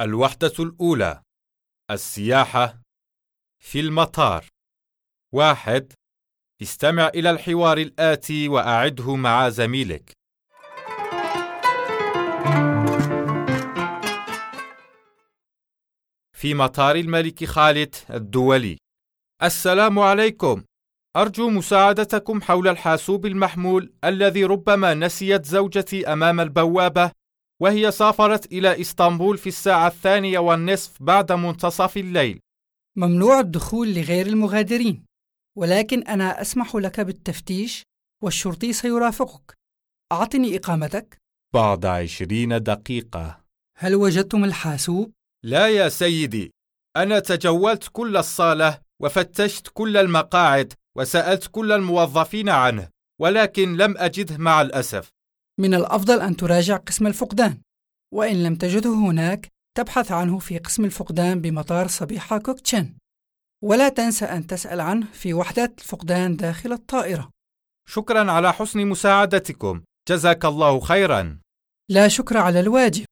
الوحدة الأولى السياحة في المطار. واحد استمع إلى الحوار الآتي وأعده مع زميلك. في مطار الملك خالد الدولي. السلام عليكم. أرجو مساعدتكم حول الحاسوب المحمول الذي ربما نسيت زوجتي أمام البوابة وهي سافرت إلى إسطنبول في الساعة الثانية والنصف بعد منتصف الليل. ممنوع الدخول لغير المغادرين ولكن أنا أسمح لك بالتفتيش والشرطي سيرافقك. أعطني إقامتك. بعد عشرين دقيقة. هل وجدتم الحاسوب؟ لا يا سيدي. أنا تجولت كل الصالة وفتشت كل المقاعد وسألت كل الموظفين عنه ولكن لم أجده مع الأسف. من الأفضل أن تراجع قسم الفقدان وإن لم تجده هناك تبحث عنه في قسم الفقدان بمطار صبيحة كوكتشن ولا تنسى أن تسأل عنه في وحدة الفقدان داخل الطائرة. شكرا على حسن مساعدتكم. جزاك الله خيرا. لا شكر على الواجب.